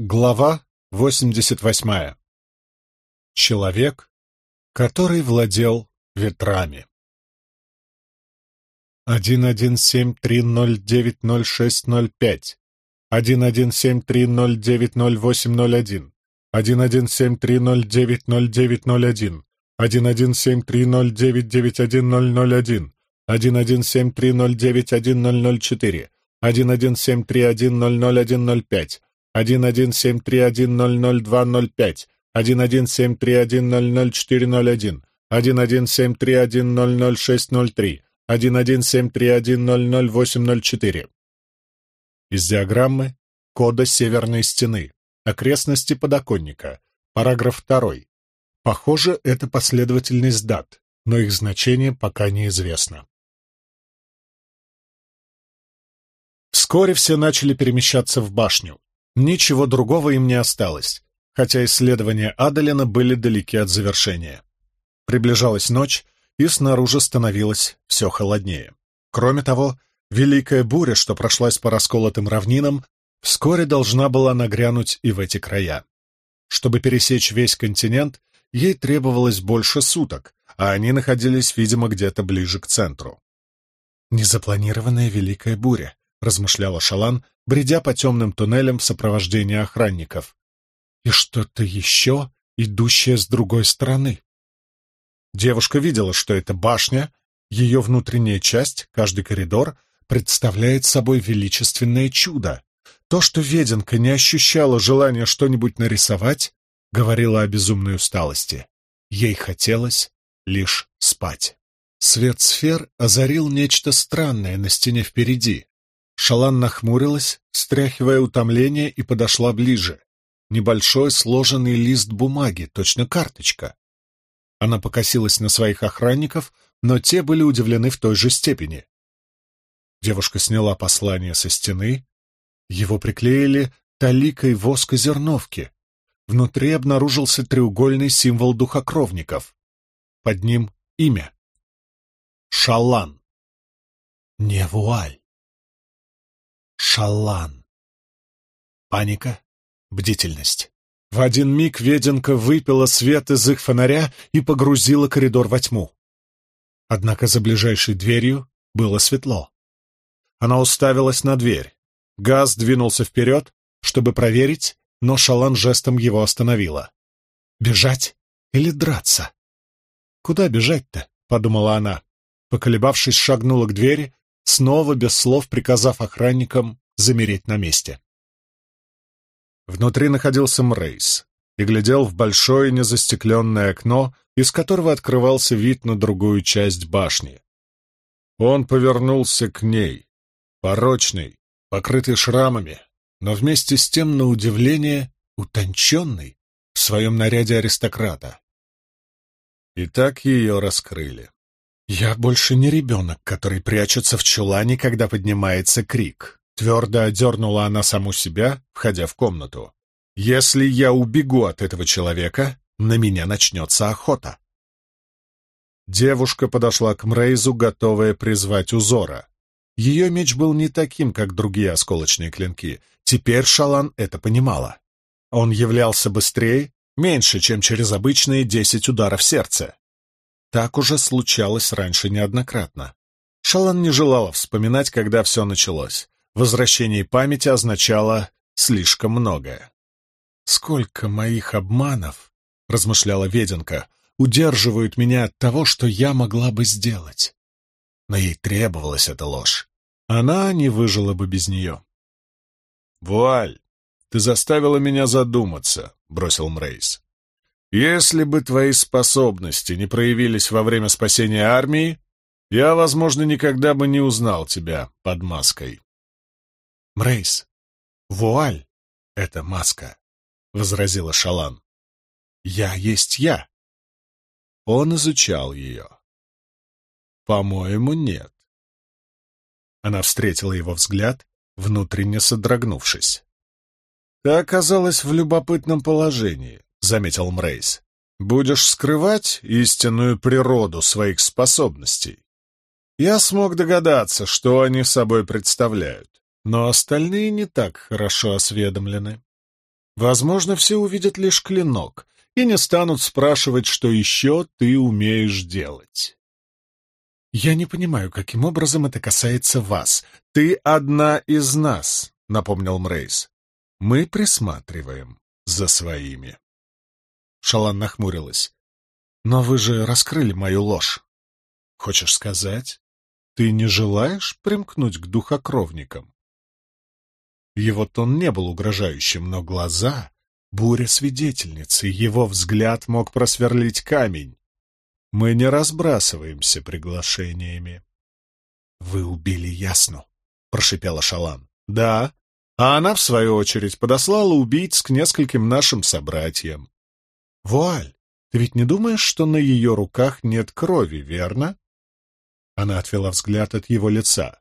Глава 88. Человек, который владел ветрами. 117309065 11730900801 11730900901 11730991001 11730910004 11731000105 11731000205, 11731000401, 11731000603, 11731000804. Из диаграммы кода Северной Стены. Окрестности подоконника. Параграф 2. Похоже, это последовательность дат, но их значение пока неизвестно. Вскоре все начали перемещаться в башню. Ничего другого им не осталось, хотя исследования Адалина были далеки от завершения. Приближалась ночь, и снаружи становилось все холоднее. Кроме того, великая буря, что прошлась по расколотым равнинам, вскоре должна была нагрянуть и в эти края. Чтобы пересечь весь континент, ей требовалось больше суток, а они находились, видимо, где-то ближе к центру. Незапланированная великая буря. — размышляла Шалан, бредя по темным туннелям в сопровождении охранников. «И что-то еще, идущее с другой стороны». Девушка видела, что эта башня, ее внутренняя часть, каждый коридор, представляет собой величественное чудо. То, что Веденка не ощущала желания что-нибудь нарисовать, говорило о безумной усталости. Ей хотелось лишь спать. Свет сфер озарил нечто странное на стене впереди. Шалан нахмурилась, стряхивая утомление, и подошла ближе. Небольшой сложенный лист бумаги, точно карточка. Она покосилась на своих охранников, но те были удивлены в той же степени. Девушка сняла послание со стены. Его приклеили таликой воска зерновки. Внутри обнаружился треугольный символ духокровников. Под ним имя. Шалан. Не вуаль. Шалан. Паника, бдительность. В один миг Веденка выпила свет из их фонаря и погрузила коридор во тьму. Однако за ближайшей дверью было светло. Она уставилась на дверь. Газ двинулся вперед, чтобы проверить, но Шалан жестом его остановила. «Бежать или драться?» «Куда бежать-то?» — подумала она. Поколебавшись, шагнула к двери, снова без слов приказав охранникам замереть на месте. Внутри находился Мрейс и глядел в большое незастекленное окно, из которого открывался вид на другую часть башни. Он повернулся к ней, порочный, покрытый шрамами, но вместе с тем, на удивление, утонченный в своем наряде аристократа. И так ее раскрыли. «Я больше не ребенок, который прячется в чулане, когда поднимается крик», — твердо одернула она саму себя, входя в комнату. «Если я убегу от этого человека, на меня начнется охота». Девушка подошла к Мрейзу, готовая призвать узора. Ее меч был не таким, как другие осколочные клинки. Теперь Шалан это понимала. Он являлся быстрее, меньше, чем через обычные десять ударов сердца. Так уже случалось раньше неоднократно. Шалан не желала вспоминать, когда все началось. Возвращение памяти означало слишком многое. «Сколько моих обманов, — размышляла Веденка, — удерживают меня от того, что я могла бы сделать». Но ей требовалась эта ложь. Она не выжила бы без нее. «Вуаль, ты заставила меня задуматься», — бросил Мрейс. Если бы твои способности не проявились во время спасения армии, я, возможно, никогда бы не узнал тебя под маской. Мрейс, вуаль — это маска, — возразила Шалан. Я есть я. Он изучал ее. По-моему, нет. Она встретила его взгляд, внутренне содрогнувшись. Ты оказалась в любопытном положении. — заметил Мрейс. «Будешь скрывать истинную природу своих способностей?» Я смог догадаться, что они собой представляют, но остальные не так хорошо осведомлены. Возможно, все увидят лишь клинок и не станут спрашивать, что еще ты умеешь делать. «Я не понимаю, каким образом это касается вас. Ты одна из нас», — напомнил Мрейс. «Мы присматриваем за своими». Шалан нахмурилась. «Но вы же раскрыли мою ложь. Хочешь сказать, ты не желаешь примкнуть к духокровникам?» Его тон не был угрожающим, но глаза — буря свидетельницы, его взгляд мог просверлить камень. Мы не разбрасываемся приглашениями. — Вы убили Ясну, — прошипела Шалан. — Да. А она, в свою очередь, подослала убийц к нескольким нашим собратьям. — Вуаль, ты ведь не думаешь, что на ее руках нет крови, верно? Она отвела взгляд от его лица.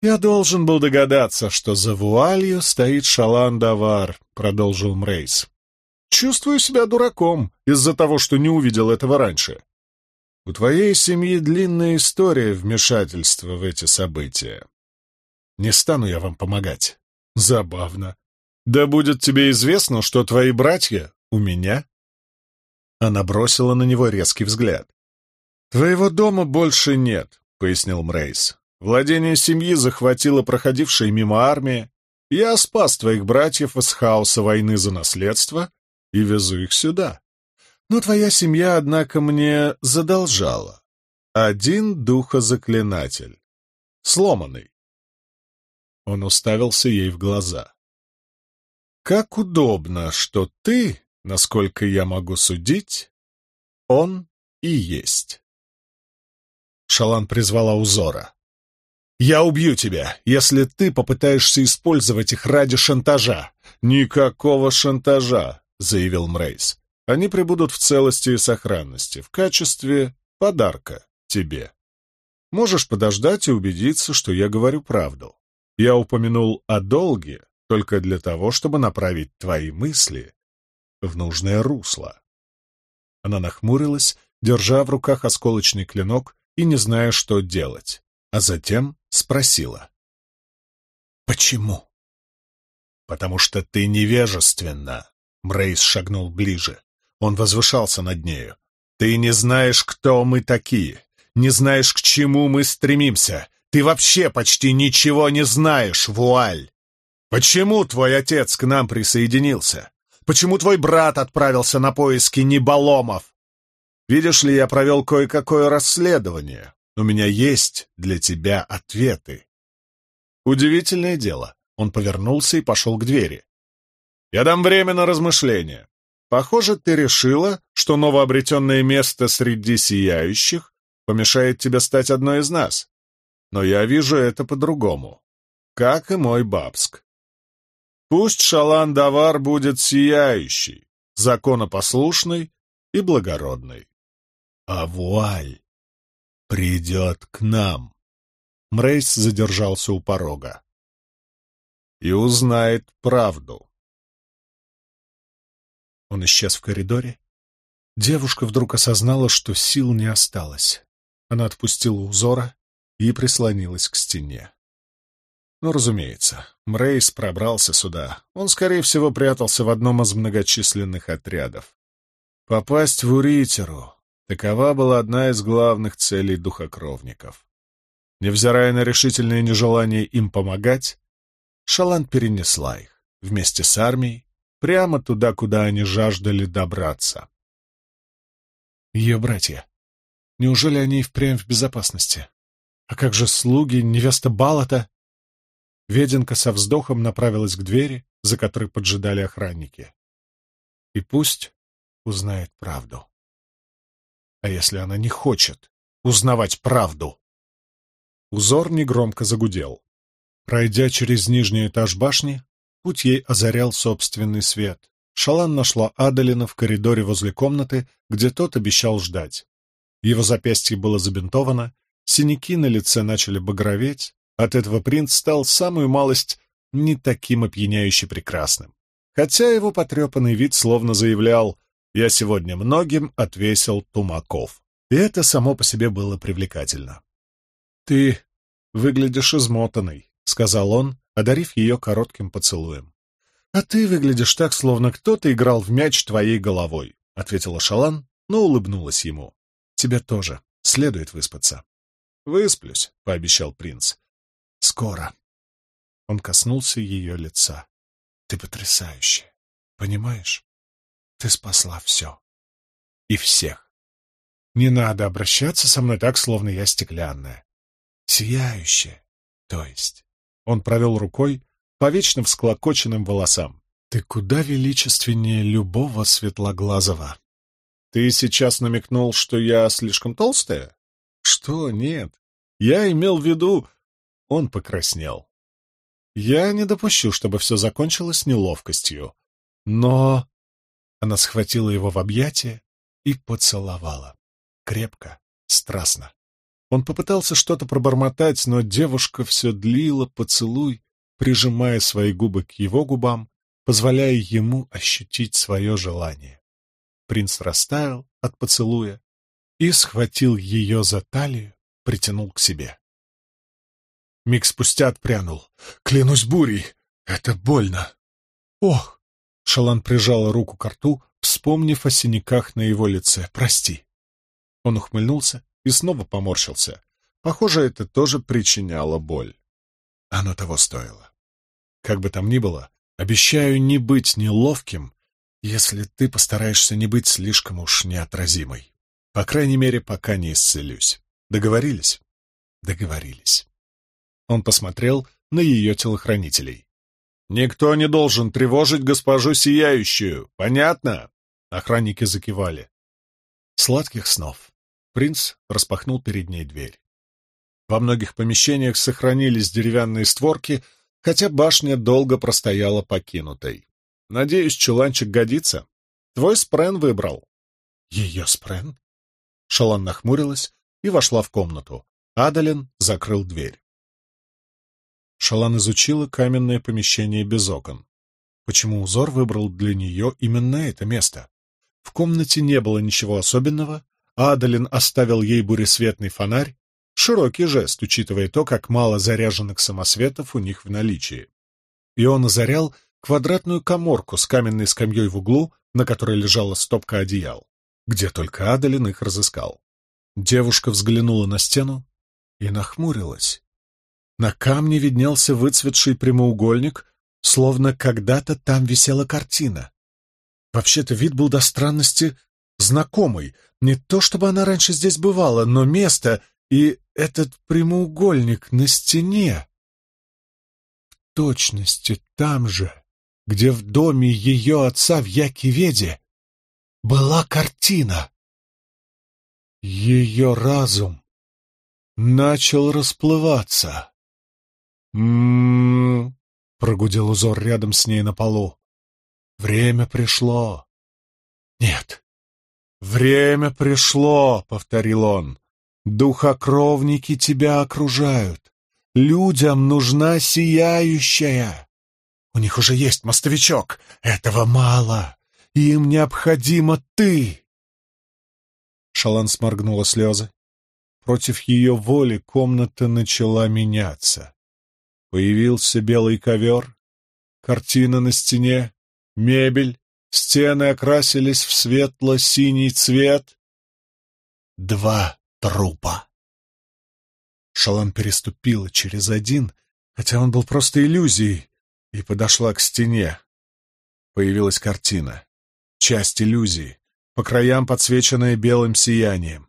«Я должен был догадаться, что за вуалью стоит Шалан Давар», — продолжил Мрейс. «Чувствую себя дураком из-за того, что не увидел этого раньше. У твоей семьи длинная история вмешательства в эти события. Не стану я вам помогать. Забавно. Да будет тебе известно, что твои братья у меня». Она бросила на него резкий взгляд. «Твоего дома больше нет», — пояснил Мрейс. Владение семьи захватила проходившая мимо армия. Я спас твоих братьев из хаоса войны за наследство и везу их сюда. Но твоя семья, однако, мне задолжала. Один духозаклинатель. Сломанный. Он уставился ей в глаза. Как удобно, что ты, насколько я могу судить, он и есть. Шалан призвала узора. Я убью тебя, если ты попытаешься использовать их ради шантажа. Никакого шантажа, заявил Мрейс. Они прибудут в целости и сохранности в качестве подарка тебе. Можешь подождать и убедиться, что я говорю правду. Я упомянул о долге только для того, чтобы направить твои мысли в нужное русло. Она нахмурилась, держа в руках осколочный клинок и не зная, что делать а затем спросила. «Почему?» «Потому что ты невежественна», — Мрейс шагнул ближе. Он возвышался над нею. «Ты не знаешь, кто мы такие, не знаешь, к чему мы стремимся. Ты вообще почти ничего не знаешь, Вуаль. Почему твой отец к нам присоединился? Почему твой брат отправился на поиски Неболомов? Видишь ли, я провел кое-какое расследование. У меня есть для тебя ответы. Удивительное дело. Он повернулся и пошел к двери. Я дам время на размышления. Похоже, ты решила, что новообретенное место среди сияющих помешает тебе стать одной из нас. Но я вижу это по-другому. Как и мой Бабск. Пусть Шалан Давар будет сияющий, законопослушный и благородный. А вуаль придет к нам. Мрейс задержался у порога. И узнает правду. Он исчез в коридоре. Девушка вдруг осознала, что сил не осталось. Она отпустила узора и прислонилась к стене. Ну, разумеется, Мрейс пробрался сюда. Он, скорее всего, прятался в одном из многочисленных отрядов. Попасть в Уритеру Такова была одна из главных целей духокровников. Невзирая на решительное нежелание им помогать, Шалан перенесла их вместе с армией прямо туда, куда они жаждали добраться. Ее братья. Неужели они и впрямь в безопасности? А как же слуги, невеста Балата? Веденка со вздохом направилась к двери, за которой поджидали охранники. И пусть узнает правду. А если она не хочет узнавать правду? Узор негромко загудел. Пройдя через нижний этаж башни, путь ей озарял собственный свет. Шалан нашла Адалина в коридоре возле комнаты, где тот обещал ждать. Его запястье было забинтовано, синяки на лице начали багроветь, от этого принц стал самую малость не таким опьяняюще прекрасным. Хотя его потрепанный вид словно заявлял я сегодня многим отвесил тумаков. И это само по себе было привлекательно. «Ты выглядишь измотанной», — сказал он, одарив ее коротким поцелуем. «А ты выглядишь так, словно кто-то играл в мяч твоей головой», — ответила Шалан, но улыбнулась ему. «Тебе тоже следует выспаться». «Высплюсь», — пообещал принц. «Скоро». Он коснулся ее лица. «Ты потрясающая, понимаешь? Ты спасла все. И всех. Не надо обращаться со мной так, словно я стеклянная. Сияющая, то есть». Он провел рукой по вечно всклокоченным волосам. «Ты куда величественнее любого светлоглазого». «Ты сейчас намекнул, что я слишком толстая?» «Что? Нет. Я имел в виду...» Он покраснел. «Я не допущу, чтобы все закончилось неловкостью. Но...» Она схватила его в объятия и поцеловала. Крепко, страстно. Он попытался что-то пробормотать, но девушка все длила поцелуй, прижимая свои губы к его губам, позволяя ему ощутить свое желание. Принц растаял от поцелуя и схватил ее за талию, притянул к себе. Миг спустя отпрянул. «Клянусь бурей! Это больно!» «Ох!» — Шалан прижала руку к рту, вспомнив о синяках на его лице. «Прости!» Он ухмыльнулся и снова поморщился. Похоже, это тоже причиняло боль. Оно того стоило. Как бы там ни было, обещаю не быть неловким, если ты постараешься не быть слишком уж неотразимой. По крайней мере, пока не исцелюсь. Договорились? Договорились. Он посмотрел на ее телохранителей. «Никто не должен тревожить госпожу Сияющую, понятно?» Охранники закивали. «Сладких снов!» Принц распахнул перед ней дверь. Во многих помещениях сохранились деревянные створки, хотя башня долго простояла покинутой. Надеюсь, чуланчик годится. Твой спрен выбрал. Ее спрен? Шалан нахмурилась и вошла в комнату. Адалин закрыл дверь. Шалан изучила каменное помещение без окон. Почему узор выбрал для нее именно это место? В комнате не было ничего особенного, Адалин оставил ей буресветный фонарь, широкий жест, учитывая то, как мало заряженных самосветов у них в наличии. И он озарял квадратную коморку с каменной скамьей в углу, на которой лежала стопка одеял, где только Адалин их разыскал. Девушка взглянула на стену и нахмурилась. На камне виднелся выцветший прямоугольник, словно когда-то там висела картина. Вообще-то вид был до странности знакомый. Не то чтобы она раньше здесь бывала, но место и этот прямоугольник на стене. В точности там же, где в доме ее отца в Якиведе была картина. Ее разум начал расплываться. «М-м-м», прогудел узор рядом с ней на полу. «Время пришло». «Нет, «Время пришло», — повторил он. «Духокровники тебя окружают. Людям нужна сияющая. У них уже есть мостовичок. Этого мало. Им необходима ты». Шалан сморгнула слезы. Против ее воли комната начала меняться. Появился белый ковер, картина на стене, мебель, Стены окрасились в светло-синий цвет. Два трупа. Шалан переступила через один, хотя он был просто иллюзией, и подошла к стене. Появилась картина. Часть иллюзии, по краям подсвеченная белым сиянием.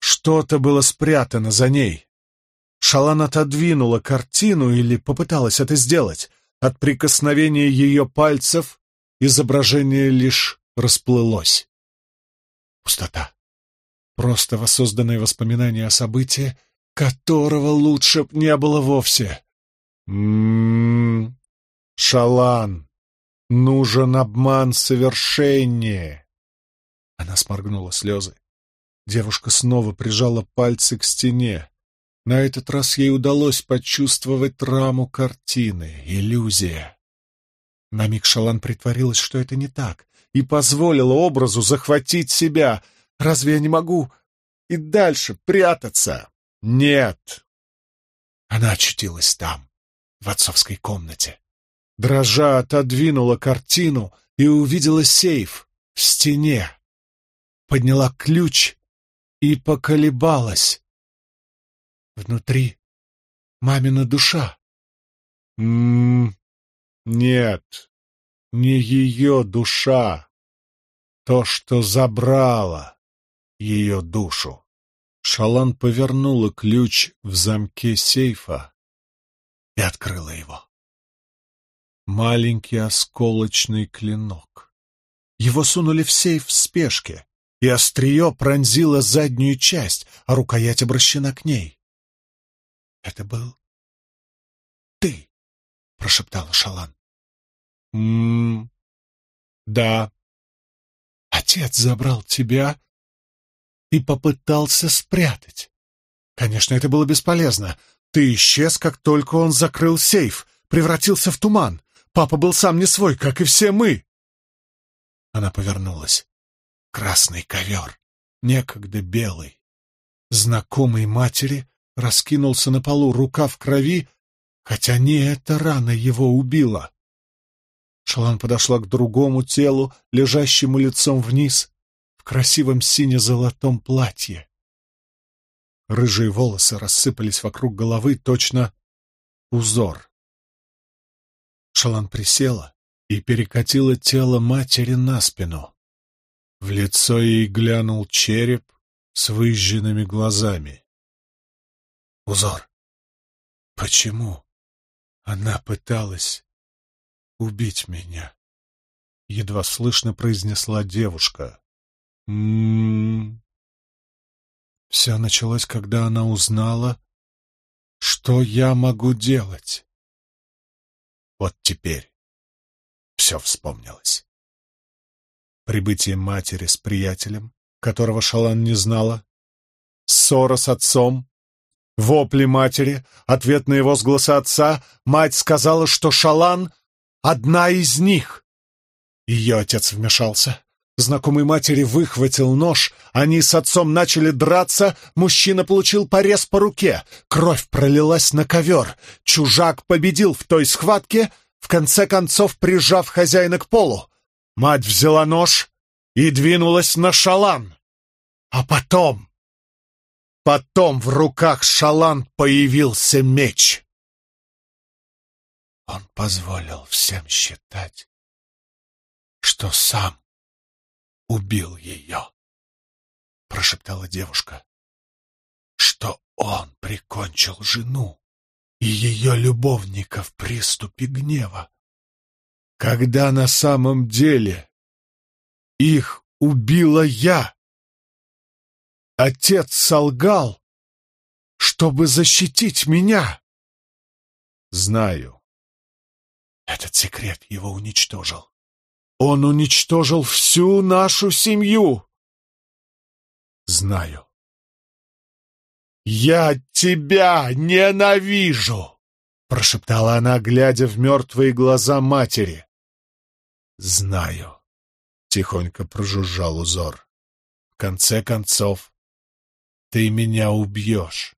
Что-то было спрятано за ней. Шалан отодвинула картину или попыталась это сделать. От прикосновения ее пальцев изображение лишь расплылось. Пустота. Просто воссозданное воспоминание о событии, которого лучше б не было вовсе. Ммм, Шалан, нужен обман совершеннее. Она сморгнула слезы. Девушка снова прижала пальцы к стене. На этот раз ей удалось почувствовать раму картины, иллюзия. На миг Шалан притворилась, что это не так, и позволила образу захватить себя. Разве я не могу и дальше прятаться? Нет. Она очутилась там, в отцовской комнате. дрожа отодвинула картину и увидела сейф в стене. Подняла ключ и поколебалась. Внутри мамина душа. М -м нет, не ее душа. То, что забрало ее душу. Шалан повернула ключ в замке сейфа и открыла его. Маленький осколочный клинок. Его сунули в сейф в спешке, и острие пронзило заднюю часть, а рукоять обращена к ней. «Это был ты», — прошептала Шалан. «М-м, да. Отец забрал тебя и попытался спрятать. Конечно, это было бесполезно. Ты исчез, как только он закрыл сейф, превратился в туман. Папа был сам не свой, как и все мы. Она повернулась. Красный ковер, некогда белый. Знакомый матери раскинулся на полу, рука в крови, хотя не эта рана его убила. Шалан подошла к другому телу, лежащему лицом вниз, в красивом сине-золотом платье. Рыжие волосы рассыпались вокруг головы, точно узор. Шалан присела и перекатила тело матери на спину. В лицо ей глянул череп с выжженными глазами. Узор. Почему она пыталась убить меня? Едва слышно произнесла девушка. М-м-м. Все началось, когда она узнала, что я могу делать. Вот теперь все вспомнилось. Прибытие матери с приятелем, которого Шалан не знала, ссора с отцом, вопли матери, ответные возгласы отца, мать сказала, что Шалан — одна из них. Ее отец вмешался. Знакомый матери выхватил нож, они с отцом начали драться, мужчина получил порез по руке, кровь пролилась на ковер, чужак победил в той схватке, в конце концов прижав хозяина к полу. Мать взяла нож и двинулась на шалан. А потом... Потом в руках шалан появился меч. Он позволил всем считать, что сам убил ее, — прошептала девушка, — что он прикончил жену и ее любовника в приступе гнева, когда на самом деле их убила я. Отец солгал, чтобы защитить меня. Знаю. Этот секрет его уничтожил. Он уничтожил всю нашу семью. Знаю. «Я тебя ненавижу!» — прошептала она, глядя в мертвые глаза матери. «Знаю», — тихонько прожужжал узор. «В конце концов, ты меня убьешь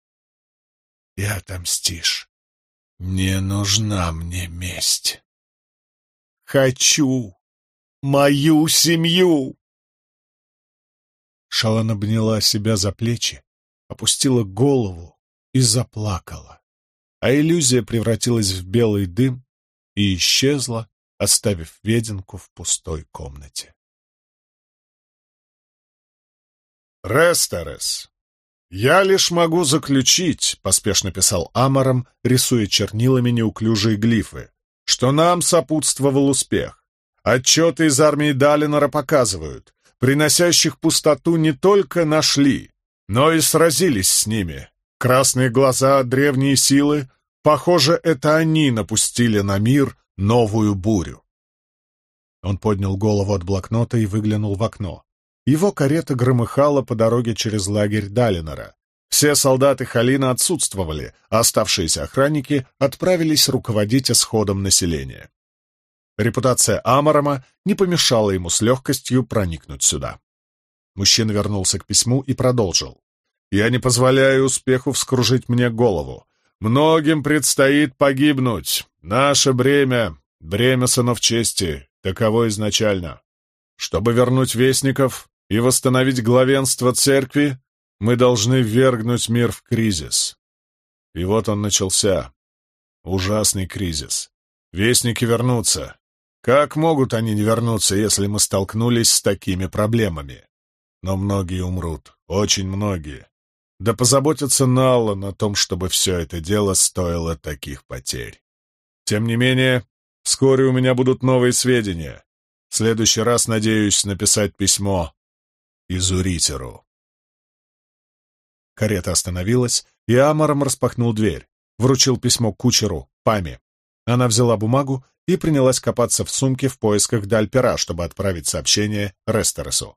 и отомстишь. Не нужна мне месть. Хочу мою семью!» Шалан обняла себя за плечи, опустила голову и заплакала. А иллюзия превратилась в белый дым и исчезла, оставив Веденку в пустой комнате. «Рестерес, я лишь могу заключить», — поспешно писал Амаром, рисуя чернилами неуклюжие глифы, «что нам сопутствовал успех. Отчеты из армии Далинора показывают, приносящих пустоту не только нашли, но и сразились с ними. Красные глаза, древние силы, похоже, это они напустили на мир новую бурю. Он поднял голову от блокнота и выглянул в окно. Его карета громыхала по дороге через лагерь Далинора. Все солдаты Халина отсутствовали, а оставшиеся охранники отправились руководить исходом населения. Репутация Амарама не помешала ему с легкостью проникнуть сюда. Мужчина вернулся к письму и продолжил. «Я не позволяю успеху вскружить мне голову. Многим предстоит погибнуть. Наше бремя Бремя сынов чести таково изначально. Чтобы вернуть вестников и восстановить главенство церкви, мы должны ввергнуть мир в кризис. И вот он начался. Ужасный кризис. Вестники вернутся. Как могут они не вернуться, если мы столкнулись с такими проблемами? Но многие умрут, очень многие. Да позаботятся Налла на том, чтобы все это дело стоило таких потерь. Тем не менее, вскоре у меня будут новые сведения. В следующий раз надеюсь написать письмо Изуритеру. Карета остановилась, и Амаром распахнул дверь, вручил письмо кучеру, Паме. Она взяла бумагу и принялась копаться в сумке в поисках Дальпера, чтобы отправить сообщение Рестересу.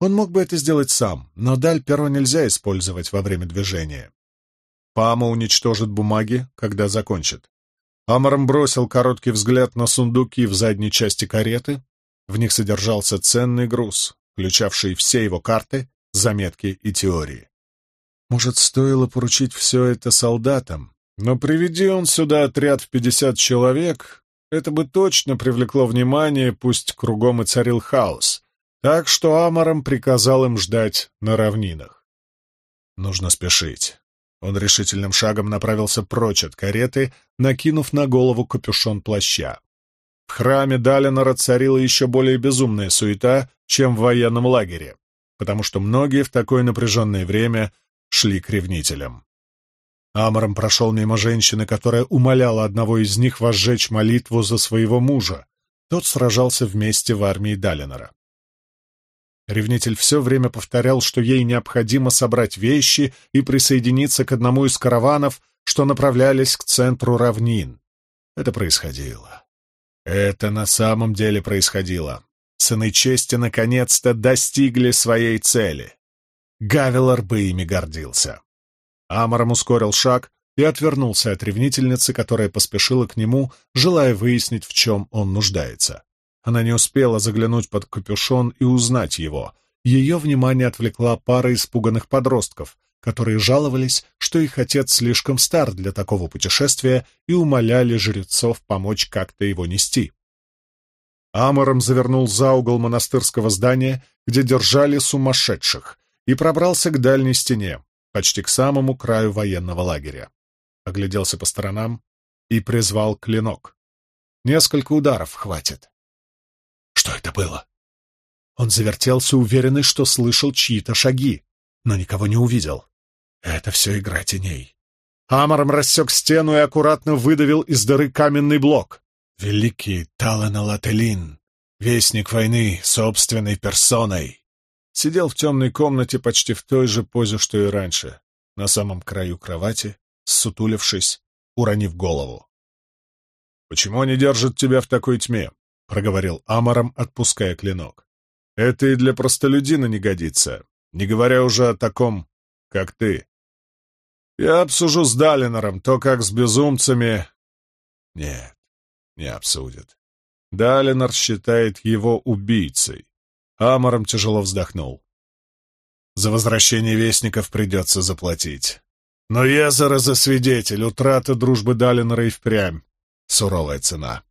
Он мог бы это сделать сам, но Дальперо нельзя использовать во время движения. Пама уничтожит бумаги, когда закончит. Амаром бросил короткий взгляд на сундуки в задней части кареты. В них содержался ценный груз, включавший все его карты, заметки и теории. Может, стоило поручить все это солдатам, но приведи он сюда отряд в пятьдесят человек, это бы точно привлекло внимание, пусть кругом и царил хаос, так что Амаром приказал им ждать на равнинах. Нужно спешить. Он решительным шагом направился прочь от кареты, накинув на голову капюшон плаща. В храме Далинора царила еще более безумная суета, чем в военном лагере, потому что многие в такое напряженное время шли к ревнителям. Амором прошел мимо женщины, которая умоляла одного из них возжечь молитву за своего мужа. Тот сражался вместе в армии Далинора. Ревнитель все время повторял, что ей необходимо собрать вещи и присоединиться к одному из караванов, что направлялись к центру равнин. Это происходило. Это на самом деле происходило. Сыны чести наконец-то достигли своей цели. Гавелор бы ими гордился. Амаром ускорил шаг и отвернулся от ревнительницы, которая поспешила к нему, желая выяснить, в чем он нуждается. Она не успела заглянуть под капюшон и узнать его. Ее внимание отвлекла пара испуганных подростков, которые жаловались, что их отец слишком стар для такого путешествия и умоляли жрецов помочь как-то его нести. Амором завернул за угол монастырского здания, где держали сумасшедших, и пробрался к дальней стене, почти к самому краю военного лагеря. Огляделся по сторонам и призвал клинок. Несколько ударов хватит. Что это было? Он завертелся, уверенный, что слышал чьи-то шаги, но никого не увидел. Это все игра теней. Амором рассек стену и аккуратно выдавил из дыры каменный блок. Великий Таланалателин, вестник войны собственной персоной сидел в темной комнате почти в той же позе, что и раньше, на самом краю кровати, сутулившись, уронив голову. «Почему они держат тебя в такой тьме?» — проговорил Амаром, отпуская клинок. «Это и для простолюдина не годится, не говоря уже о таком, как ты. Я обсужу с Далинором то, как с безумцами...» «Нет, не обсудит. Далинор считает его убийцей. Амором тяжело вздохнул. За возвращение вестников придется заплатить. Но Езера за свидетель, утрата дружбы Далинора и впрямь. Суровая цена.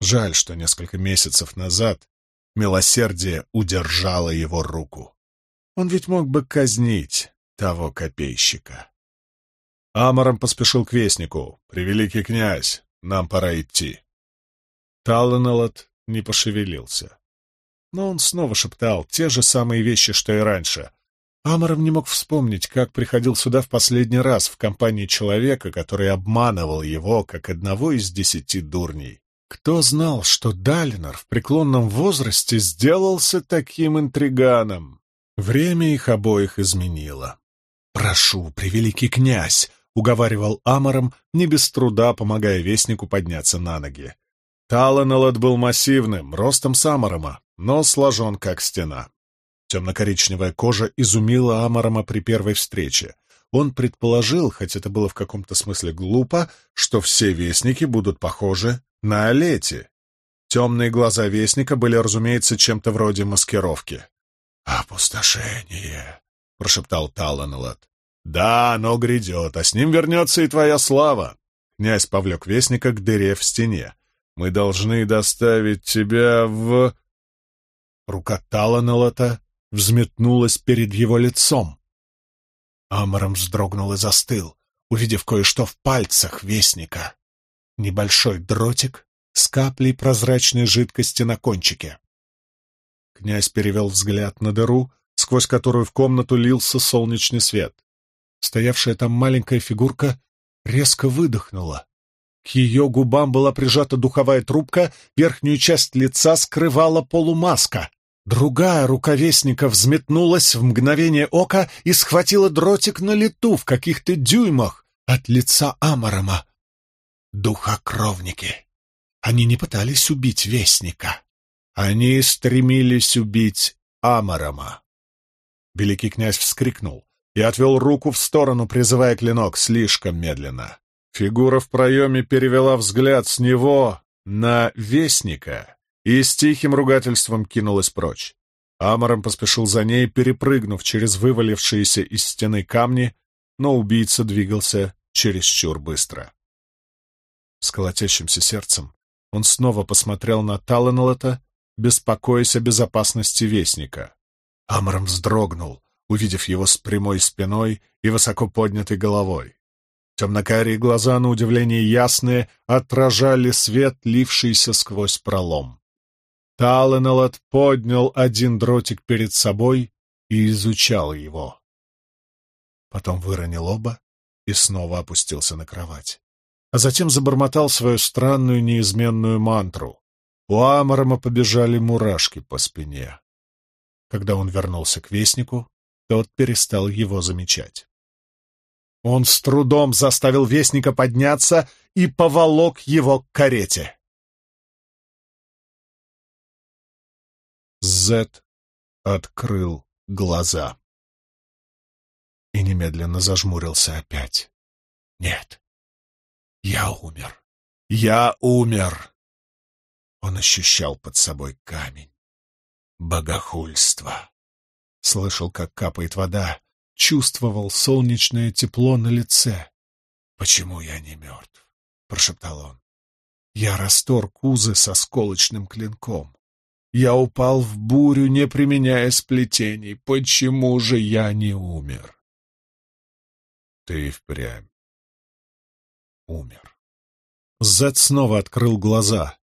Жаль, что несколько месяцев назад милосердие удержало его руку. Он ведь мог бы казнить того копейщика. Амором поспешил к вестнику. «Превеликий князь, нам пора идти». Талленелот не пошевелился но он снова шептал те же самые вещи, что и раньше. Амаром не мог вспомнить, как приходил сюда в последний раз в компании человека, который обманывал его, как одного из десяти дурней. Кто знал, что Далинор в преклонном возрасте сделался таким интриганом? Время их обоих изменило. «Прошу, превеликий князь!» — уговаривал Амаром, не без труда помогая вестнику подняться на ноги. Таланелот был массивным, ростом Самарома, но сложен как стена. Темно-коричневая кожа изумила Амарама при первой встрече. Он предположил, хоть это было в каком-то смысле глупо, что все вестники будут похожи на Олети. Темные глаза вестника были, разумеется, чем-то вроде маскировки. «Опустошение!» — прошептал Таланелот. «Да, оно грядет, а с ним вернется и твоя слава!» Князь повлек вестника к дыре в стене. Мы должны доставить тебя в...» Рука Таланалота взметнулась перед его лицом. Амором вздрогнул и застыл, увидев кое-что в пальцах вестника. Небольшой дротик с каплей прозрачной жидкости на кончике. Князь перевел взгляд на дыру, сквозь которую в комнату лился солнечный свет. Стоявшая там маленькая фигурка резко выдохнула. К ее губам была прижата духовая трубка, верхнюю часть лица скрывала полумаска. Другая рукавестника взметнулась в мгновение ока и схватила дротик на лету в каких-то дюймах от лица Амарама. Духокровники. Они не пытались убить вестника. Они стремились убить Амарама. Великий князь вскрикнул и отвел руку в сторону, призывая клинок слишком медленно. Фигура в проеме перевела взгляд с него на вестника и с тихим ругательством кинулась прочь. Амаром поспешил за ней, перепрыгнув через вывалившиеся из стены камни, но убийца двигался чересчур быстро. С колотящимся сердцем он снова посмотрел на Талленлета, беспокоясь о безопасности Вестника. Амаром вздрогнул, увидев его с прямой спиной и высоко поднятой головой. Темнокарие глаза, на удивление ясные, отражали свет, лившийся сквозь пролом. Талленелот поднял один дротик перед собой и изучал его. Потом выронил оба и снова опустился на кровать. А затем забормотал свою странную неизменную мантру. У Амарама побежали мурашки по спине. Когда он вернулся к Вестнику, тот перестал его замечать. Он с трудом заставил Вестника подняться и поволок его к карете. Зет открыл глаза и немедленно зажмурился опять. Нет, я умер. Я умер. Он ощущал под собой камень. Богохульство. Слышал, как капает вода, чувствовал солнечное тепло на лице. «Почему я не мертв?» — прошептал он. «Я расторг узы со сколочным клинком. Я упал в бурю, не применяя сплетений. Почему же я не умер?» «Ты впрямь умер». Зет снова открыл глаза.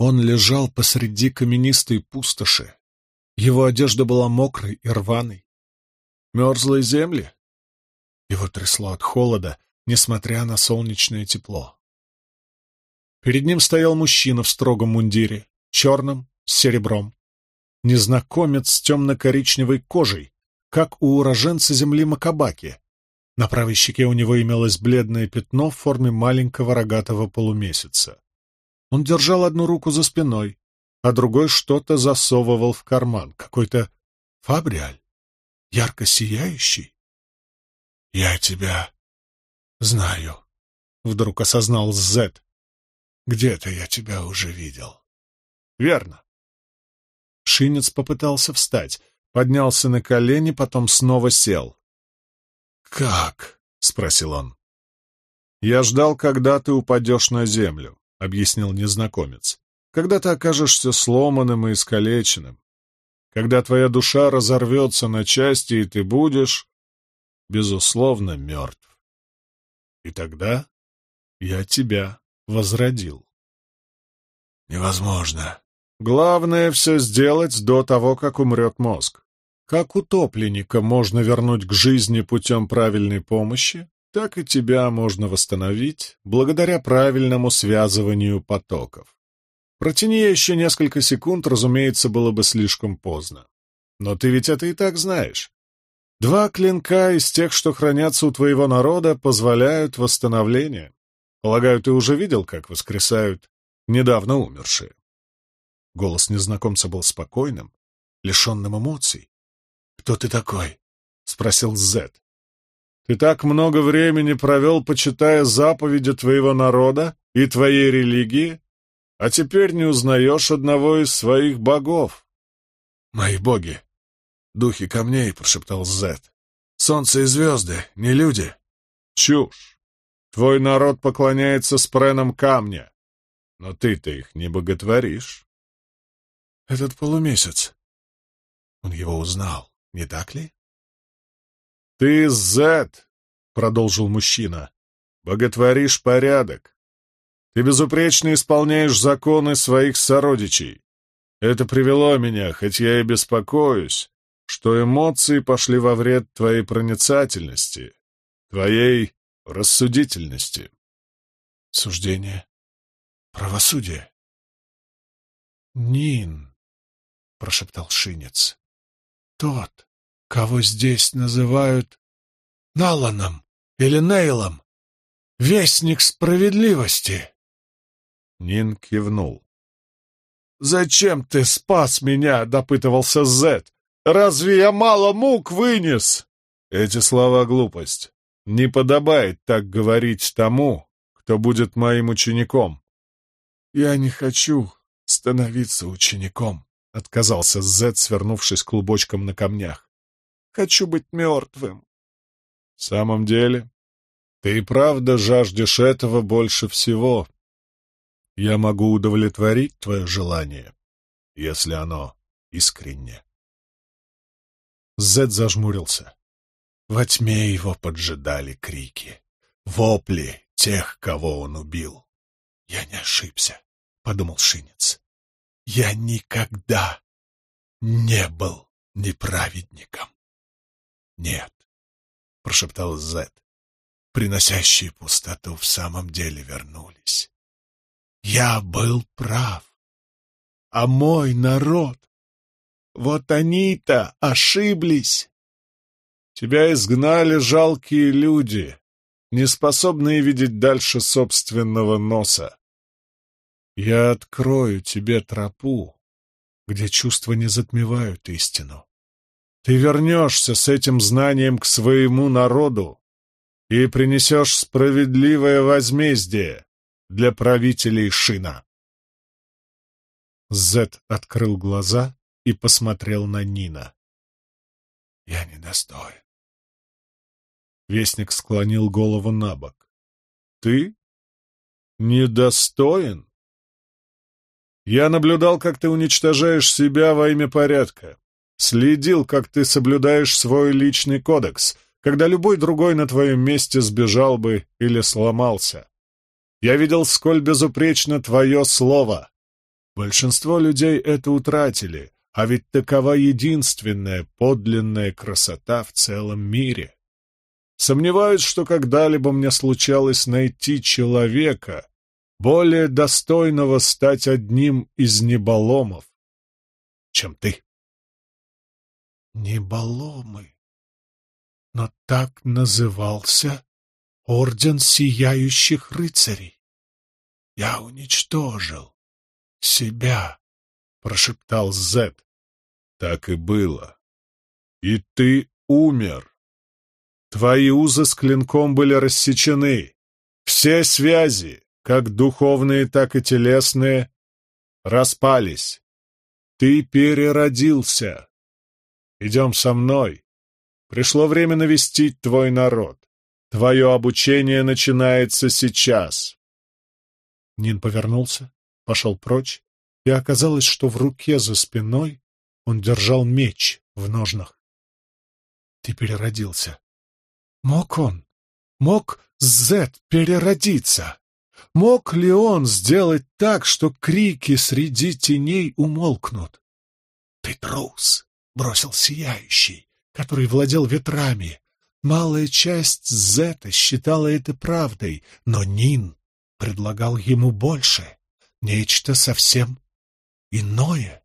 Он лежал посреди каменистой пустоши. Его одежда была мокрой и рваной. Мерзлые земли? Его трясло от холода, несмотря на солнечное тепло. Перед ним стоял мужчина в строгом мундире, черном, с серебром. Незнакомец с темно-коричневой кожей, как у уроженца земли Макабаки. На правой щеке у него имелось бледное пятно в форме маленького рогатого полумесяца. Он держал одну руку за спиной, а другой что-то засовывал в карман, какой-то фабриаль ярко сияющий. «Я тебя знаю», — вдруг осознал Зет. «Где-то я тебя уже видел». «Верно». Шинец попытался встать, поднялся на колени, потом снова сел. «Как?» — спросил он. «Я ждал, когда ты упадешь на землю», — объяснил незнакомец. «Когда ты окажешься сломанным и искалеченным когда твоя душа разорвется на части, и ты будешь, безусловно, мертв. И тогда я тебя возродил. Невозможно. Главное все сделать до того, как умрет мозг. Как утопленника можно вернуть к жизни путем правильной помощи, так и тебя можно восстановить благодаря правильному связыванию потоков. Протяни еще несколько секунд, разумеется, было бы слишком поздно. Но ты ведь это и так знаешь. Два клинка из тех, что хранятся у твоего народа, позволяют восстановление. Полагаю, ты уже видел, как воскресают недавно умершие. Голос незнакомца был спокойным, лишенным эмоций. «Кто ты такой?» — спросил Зет. «Ты так много времени провел, почитая заповеди твоего народа и твоей религии, а теперь не узнаешь одного из своих богов. — Мои боги! Духи камней, — прошептал Зет. — Солнце и звезды, не люди. — Чушь! Твой народ поклоняется спренам камня. Но ты-то их не боготворишь. Этот полумесяц. Он его узнал, не так ли? Ты, Зет, — продолжил мужчина, — боготворишь порядок. Ты безупречно исполняешь законы своих сородичей. Это привело меня, хоть я и беспокоюсь, что эмоции пошли во вред твоей проницательности, твоей рассудительности. Суждение. Правосудие. Нин, — прошептал Шинец, — тот, кого здесь называют Наланом или Нейлом, вестник справедливости. Нин кивнул. «Зачем ты спас меня?» — допытывался Зет. «Разве я мало мук вынес?» Эти слова — глупость. Не подобает так говорить тому, кто будет моим учеником. «Я не хочу становиться учеником», — отказался Зет, свернувшись клубочком на камнях. «Хочу быть мертвым». «В самом деле, ты и правда жаждешь этого больше всего. Я могу удовлетворить твое желание, если оно искренне». Зед зажмурился. Во тьме его поджидали крики, вопли тех, кого он убил. «Я не ошибся», — подумал Шинец. «Я никогда не был неправедником». «Нет», — прошептал Зет, — «приносящие пустоту в самом деле вернулись. Я был прав. А мой народ, вот они-то ошиблись». «Тебя изгнали жалкие люди», неспособные видеть дальше собственного носа. Я открою тебе тропу, где чувства не затмевают истину. Ты вернешься с этим знанием к своему народу и принесешь справедливое возмездие для правителей Шина. Зет открыл глаза и посмотрел на Нина. «Я недостоин. Вестник склонил голову на бок. «Ты? Недостоин?» «Я наблюдал, как ты уничтожаешь себя во имя порядка. Следил, как ты соблюдаешь свой личный кодекс, когда любой другой на твоем месте сбежал бы или сломался. Я видел, сколь безупречно твое слово. Большинство людей это утратили, а ведь такова единственная подлинная красота в целом мире. Сомневаюсь, что когда-либо мне случалось найти человека, более достойного стать одним из неболомов, чем ты. Неболомы. Но так назывался Орден Сияющих Рыцарей. Я уничтожил себя, — прошептал Зет. Так и было. И ты умер. Твои узы с клинком были рассечены. Все связи, как духовные, так и телесные, распались. Ты переродился. Идем со мной. Пришло время навестить твой народ. Твое обучение начинается сейчас. Нин повернулся, пошел прочь, и оказалось, что в руке за спиной он держал меч в ножнах. Ты переродился. Мог он, мог Зет переродиться? Мог ли он сделать так, что крики среди теней умолкнут? «Ты трус!» — бросил Сияющий, который владел ветрами. Малая часть Зета считала это правдой, но Нин предлагал ему больше, нечто совсем иное.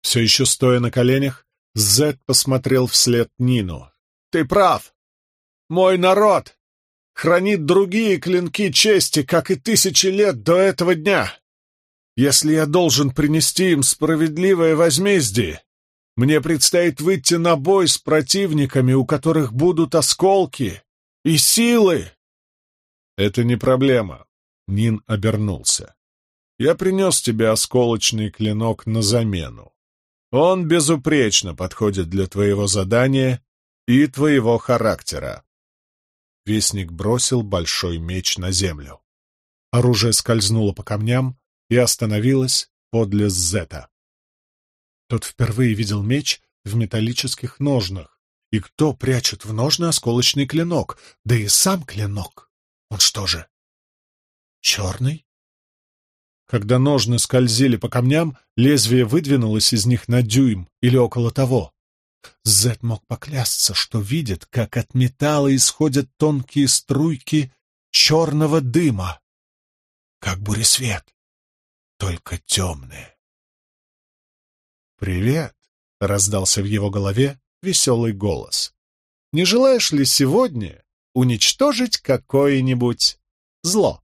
Все еще стоя на коленях, Зет посмотрел вслед Нину. Ты прав. Мой народ хранит другие клинки чести, как и тысячи лет до этого дня. Если я должен принести им справедливое возмездие, мне предстоит выйти на бой с противниками, у которых будут осколки и силы. Это не проблема. Нин обернулся. Я принес тебе осколочный клинок на замену. Он безупречно подходит для твоего задания и твоего характера. Вестник бросил большой меч на землю. Оружие скользнуло по камням и остановилось подле Зета. Тот впервые видел меч в металлических ножнах. И кто прячет в ножны осколочный клинок? Да и сам клинок. Он что же, черный? Когда ножны скользили по камням, лезвие выдвинулось из них на дюйм или около того. Зет мог поклясться, что видит, как от металла исходят тонкие струйки черного дыма, как буресвет, только темные. «Привет!» — раздался в его голове веселый голос. «Не желаешь ли сегодня уничтожить какое-нибудь зло?»